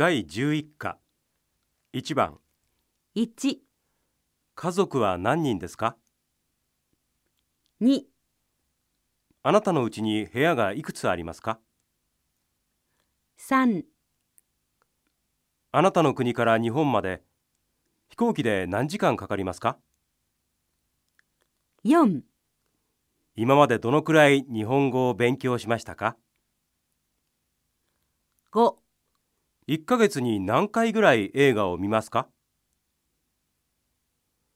第11課。1番。1、家族は何人ですか？2、あなたのうちに部屋がいくつありますか？3、あなたの国から日本まで飛行機で何時間かかりますか？4、今までどのくらい日本語を勉強しましたか？5 1ヶ月に何回ぐらい映画を見ますか？